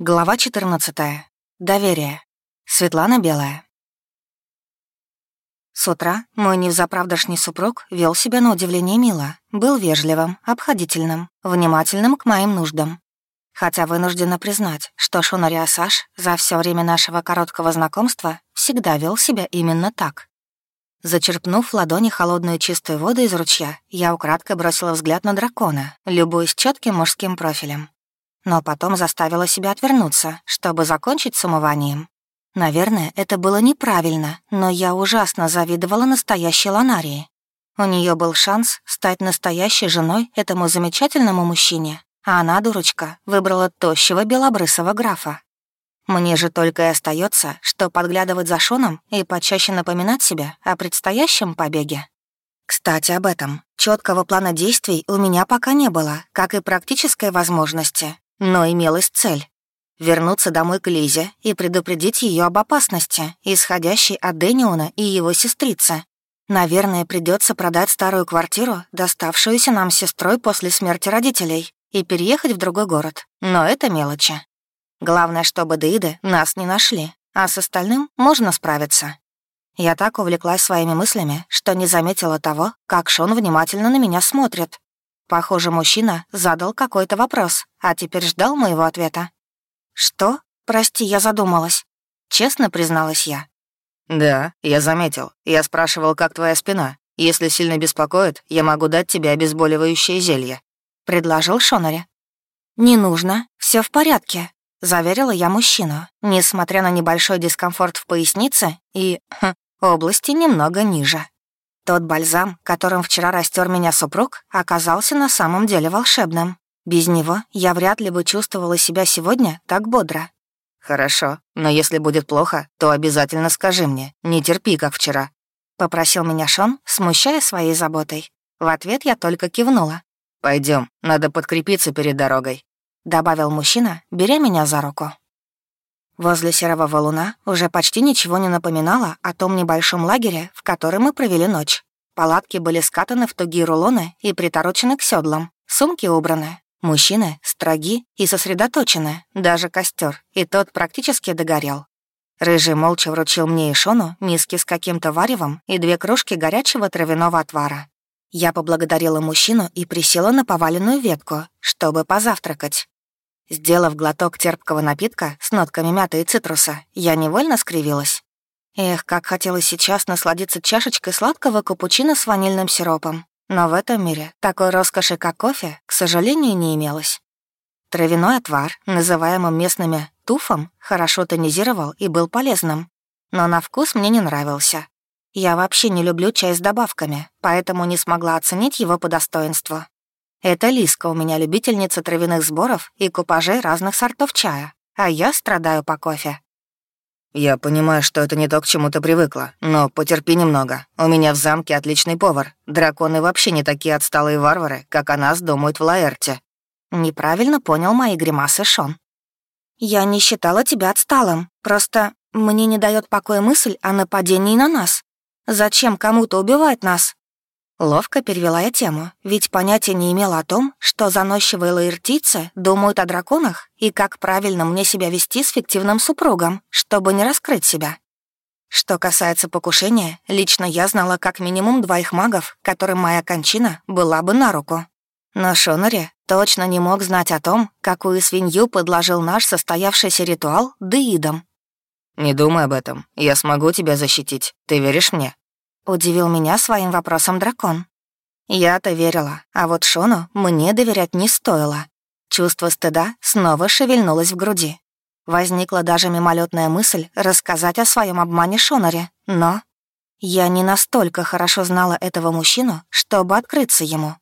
Глава 14. Доверие. Светлана Белая. С утра мой невзаправдошний супруг вел себя на удивление мило, был вежливым, обходительным, внимательным к моим нуждам. Хотя вынуждена признать, что Шонари Асаш за все время нашего короткого знакомства всегда вел себя именно так. Зачерпнув в ладони холодную чистую воду из ручья, я украдкой бросила взгляд на дракона, любуясь четким мужским профилем но потом заставила себя отвернуться, чтобы закончить с умыванием. Наверное, это было неправильно, но я ужасно завидовала настоящей Ланарии. У нее был шанс стать настоящей женой этому замечательному мужчине, а она, дурочка, выбрала тощего белобрысого графа. Мне же только и остается, что подглядывать за Шоном и почаще напоминать себе о предстоящем побеге. Кстати, об этом. Четкого плана действий у меня пока не было, как и практической возможности. Но имелась цель — вернуться домой к Лизе и предупредить ее об опасности, исходящей от Дэниона и его сестрицы. Наверное, придется продать старую квартиру, доставшуюся нам сестрой после смерти родителей, и переехать в другой город. Но это мелочи. Главное, чтобы Деиды нас не нашли, а с остальным можно справиться. Я так увлеклась своими мыслями, что не заметила того, как Шон внимательно на меня смотрит. Похоже, мужчина задал какой-то вопрос, а теперь ждал моего ответа. «Что? Прости, я задумалась». Честно призналась я. «Да, я заметил. Я спрашивал, как твоя спина. Если сильно беспокоит, я могу дать тебе обезболивающее зелье», — предложил Шонари. «Не нужно, все в порядке», — заверила я мужчину, несмотря на небольшой дискомфорт в пояснице и хм, области немного ниже. Тот бальзам, которым вчера растер меня супруг, оказался на самом деле волшебным. Без него я вряд ли бы чувствовала себя сегодня так бодро. «Хорошо, но если будет плохо, то обязательно скажи мне, не терпи, как вчера», — попросил меня Шон, смущая своей заботой. В ответ я только кивнула. Пойдем, надо подкрепиться перед дорогой», — добавил мужчина, беря меня за руку. Возле серого валуна уже почти ничего не напоминало о том небольшом лагере, в котором мы провели ночь. Палатки были скатаны в тугие рулоны и приторочены к седлам, сумки убраны. Мужчины строги и сосредоточены, даже костер, и тот практически догорел. Рыжий молча вручил мне и Шону миски с каким-то варевом и две кружки горячего травяного отвара. Я поблагодарила мужчину и присела на поваленную ветку, чтобы позавтракать. Сделав глоток терпкого напитка с нотками мяты и цитруса, я невольно скривилась. Эх, как хотелось сейчас насладиться чашечкой сладкого капучино с ванильным сиропом. Но в этом мире такой роскоши, как кофе, сожалению, не имелось. Травяной отвар, называемый местными туфом, хорошо тонизировал и был полезным. Но на вкус мне не нравился. Я вообще не люблю чай с добавками, поэтому не смогла оценить его по достоинству. Это Лиска у меня любительница травяных сборов и купажей разных сортов чая, а я страдаю по кофе. «Я понимаю, что это не то, к чему ты привыкла, но потерпи немного. У меня в замке отличный повар. Драконы вообще не такие отсталые варвары, как о нас думают в Лаэрте». Неправильно понял мои гримасы Шон. «Я не считала тебя отсталым. Просто мне не дает покоя мысль о нападении на нас. Зачем кому-то убивать нас? Ловко перевела я тему, ведь понятия не имела о том, что заносчивые лаиртийцы думают о драконах и как правильно мне себя вести с фиктивным супругом, чтобы не раскрыть себя. Что касается покушения, лично я знала как минимум двоих магов, которым моя кончина была бы на руку. Но Шонари точно не мог знать о том, какую свинью подложил наш состоявшийся ритуал деидом. «Не думай об этом. Я смогу тебя защитить. Ты веришь мне?» Удивил меня своим вопросом дракон. Я-то верила, а вот Шону мне доверять не стоило. Чувство стыда снова шевельнулось в груди. Возникла даже мимолетная мысль рассказать о своем обмане Шонаре, но я не настолько хорошо знала этого мужчину, чтобы открыться ему.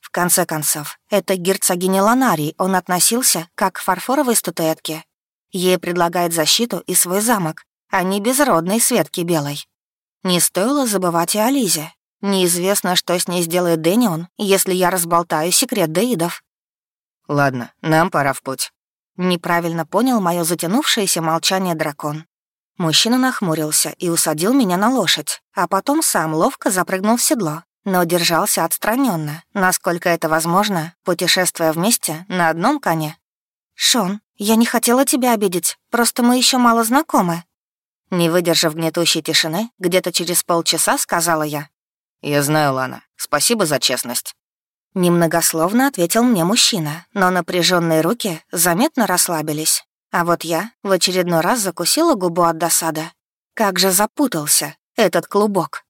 В конце концов, это герцогиня Ланарий он относился как к фарфоровой статуэтке. Ей предлагает защиту и свой замок, а не безродной Светки Белой. Не стоило забывать и о Лизе. Неизвестно, что с ней сделает Дэнион, если я разболтаю секрет Деидов. «Ладно, нам пора в путь». Неправильно понял мое затянувшееся молчание дракон. Мужчина нахмурился и усадил меня на лошадь, а потом сам ловко запрыгнул в седло, но держался отстраненно, насколько это возможно, путешествуя вместе на одном коне. «Шон, Я не хотела тебя обидеть, просто мы еще мало знакомы». Не выдержав гнетущей тишины, где-то через полчаса сказала я. «Я знаю, Лана. Спасибо за честность». Немногословно ответил мне мужчина, но напряженные руки заметно расслабились. А вот я в очередной раз закусила губу от досады. Как же запутался этот клубок.